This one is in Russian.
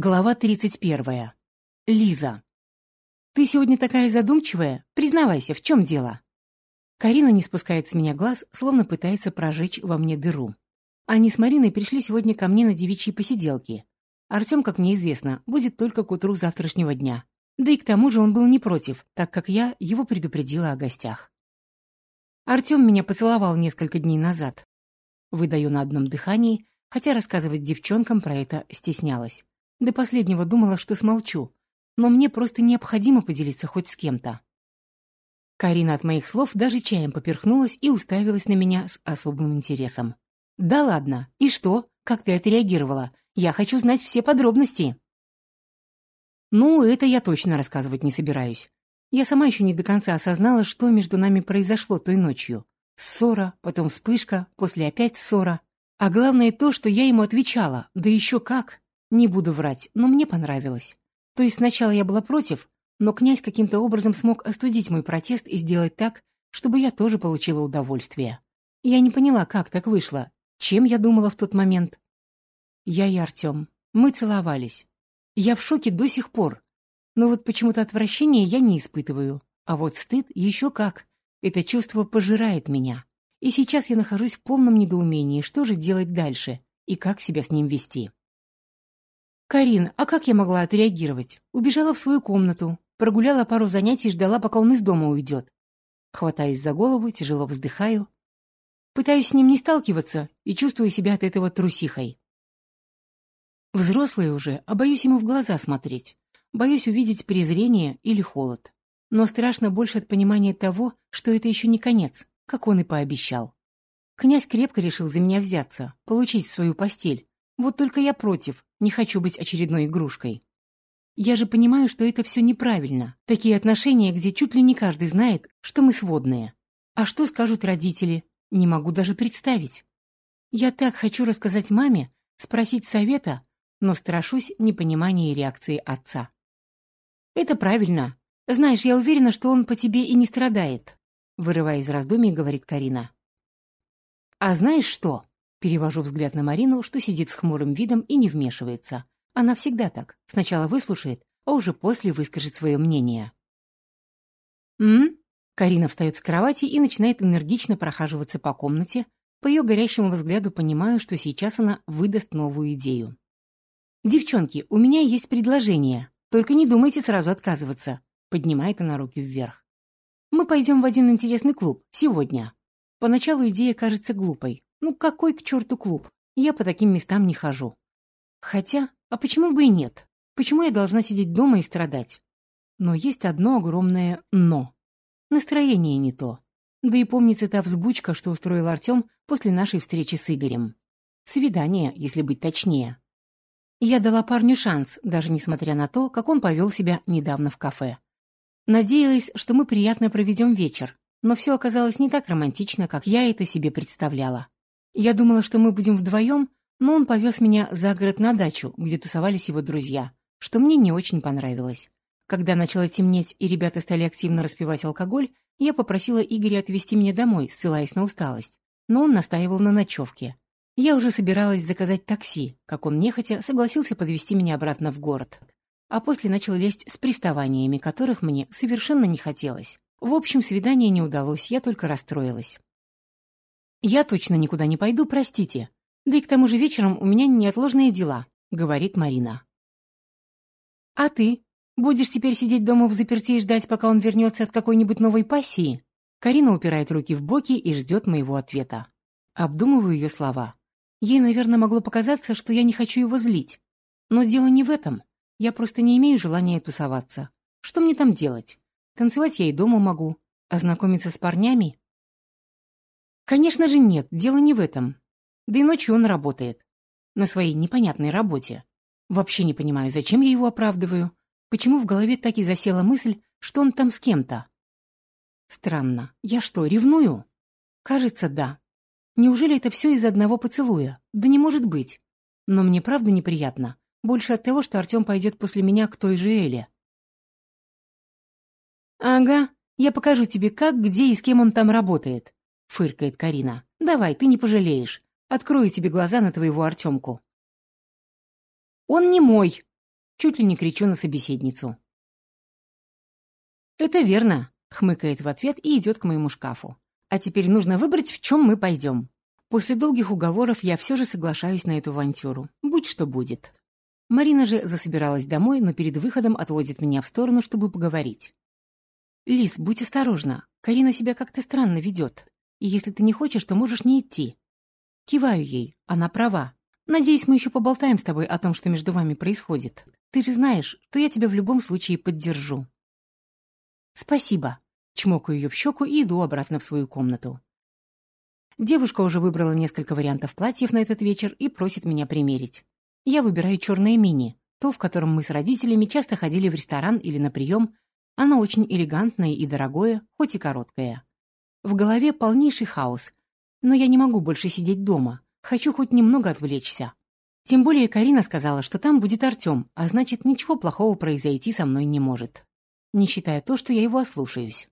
Глава 31. Лиза. «Ты сегодня такая задумчивая? Признавайся, в чем дело?» Карина не спускает с меня глаз, словно пытается прожечь во мне дыру. Они с Мариной пришли сегодня ко мне на девичьи посиделки. Артем, как мне известно, будет только к утру завтрашнего дня. Да и к тому же он был не против, так как я его предупредила о гостях. Артем меня поцеловал несколько дней назад. Выдаю на одном дыхании, хотя рассказывать девчонкам про это стеснялась. До последнего думала, что смолчу, но мне просто необходимо поделиться хоть с кем-то. Карина от моих слов даже чаем поперхнулась и уставилась на меня с особым интересом. «Да ладно, и что? Как ты отреагировала? Я хочу знать все подробности». «Ну, это я точно рассказывать не собираюсь. Я сама еще не до конца осознала, что между нами произошло той ночью. Ссора, потом вспышка, после опять ссора. А главное то, что я ему отвечала, да еще как. Не буду врать, но мне понравилось. То есть сначала я была против, но князь каким-то образом смог остудить мой протест и сделать так, чтобы я тоже получила удовольствие. Я не поняла, как так вышло, чем я думала в тот момент. Я и Артем. Мы целовались. Я в шоке до сих пор. Но вот почему-то отвращения я не испытываю. А вот стыд еще как. Это чувство пожирает меня. И сейчас я нахожусь в полном недоумении, что же делать дальше и как себя с ним вести. «Карин, а как я могла отреагировать? Убежала в свою комнату, прогуляла пару занятий и ждала, пока он из дома уйдет. Хватаюсь за голову, тяжело вздыхаю. Пытаюсь с ним не сталкиваться и чувствую себя от этого трусихой. Взрослый уже, а боюсь ему в глаза смотреть. Боюсь увидеть презрение или холод. Но страшно больше от понимания того, что это еще не конец, как он и пообещал. Князь крепко решил за меня взяться, получить в свою постель, вот только я против, не хочу быть очередной игрушкой. Я же понимаю, что это все неправильно. Такие отношения, где чуть ли не каждый знает, что мы сводные. А что скажут родители? Не могу даже представить. Я так хочу рассказать маме, спросить совета, но страшусь непонимания реакции отца. «Это правильно. Знаешь, я уверена, что он по тебе и не страдает», вырывая из раздумий, говорит Карина. «А знаешь что?» Перевожу взгляд на Марину, что сидит с хмурым видом и не вмешивается. Она всегда так. Сначала выслушает, а уже после выскажет свое мнение. «М?», Карина встает с кровати и начинает энергично прохаживаться по комнате. По ее горящему взгляду понимаю, что сейчас она выдаст новую идею. «Девчонки, у меня есть предложение. Только не думайте сразу отказываться», — поднимает она руки вверх. «Мы пойдем в один интересный клуб. Сегодня». Поначалу идея кажется глупой, ну какой к черту клуб? Я по таким местам не хожу. Хотя, а почему бы и нет? Почему я должна сидеть дома и страдать? Но есть одно огромное «но». Настроение не то. Да и помнится та взбучка, что устроил Артем после нашей встречи с Игорем. Свидание, если быть точнее. Я дала парню шанс, даже несмотря на то, как он повел себя недавно в кафе. Надеялась, что мы приятно проведем вечер, но все оказалось не так романтично, как я это себе представляла. Я думала, что мы будем вдвоем, но он повез меня за город на дачу, где тусовались его друзья, что мне не очень понравилось. Когда начало темнеть и ребята стали активно распивать алкоголь, я попросила Игоря отвезти меня домой, ссылаясь на усталость. Но он настаивал на ночевке. Я уже собиралась заказать такси, как он нехотя согласился подвезти меня обратно в город. А после начал лезть с приставаниями, которых мне совершенно не хотелось. В общем, свидание не удалось, я только расстроилась. «Я точно никуда не пойду, простите. Да и к тому же вечером у меня неотложные дела», — говорит Марина. «А ты? Будешь теперь сидеть дома в заперти и ждать, пока он вернется от какой-нибудь новой пассии?» Карина упирает руки в боки и ждет моего ответа. Обдумываю ее слова. Ей, наверное, могло показаться, что я не хочу его злить. Но дело не в этом. Я просто не имею желания тусоваться. Что мне там делать? Танцевать я и дома могу. А знакомиться с парнями Конечно же нет, дело не в этом. Да и ночью он работает. На своей непонятной работе. Вообще не понимаю, зачем я его оправдываю. Почему в голове так и засела мысль, что он там с кем-то? Странно. Я что, ревную? Кажется, да. Неужели это все из-за одного поцелуя? Да не может быть. Но мне правда неприятно. Больше от того, что Артем пойдет после меня к той же Эле. «Ага, я покажу тебе, как, где и с кем он там работает», — фыркает Карина. «Давай, ты не пожалеешь. Открою тебе глаза на твоего Артемку». «Он не мой!» Чуть ли не кричу на собеседницу. «Это верно», — хмыкает в ответ и идет к моему шкафу. «А теперь нужно выбрать, в чем мы пойдем». После долгих уговоров я все же соглашаюсь на эту авантюру. Будь что будет. Марина же засобиралась домой, но перед выходом отводит меня в сторону, чтобы поговорить. «Лис, будь осторожна. Карина себя как-то странно ведет. И если ты не хочешь, то можешь не идти». Киваю ей. Она права. Надеюсь, мы еще поболтаем с тобой о том, что между вами происходит. Ты же знаешь, что я тебя в любом случае поддержу. «Спасибо», — чмокаю ее в щеку и иду обратно в свою комнату. Девушка уже выбрала несколько вариантов платьев на этот вечер и просит меня примерить. Я выбираю черное мини, то, в котором мы с родителями часто ходили в ресторан или на прием. Оно очень элегантное и дорогое, хоть и короткое. В голове полнейший хаос, но я не могу больше сидеть дома. Хочу хоть немного отвлечься. Тем более Карина сказала, что там будет Артем, а значит, ничего плохого произойти со мной не может не считая то, что я его ослушаюсь.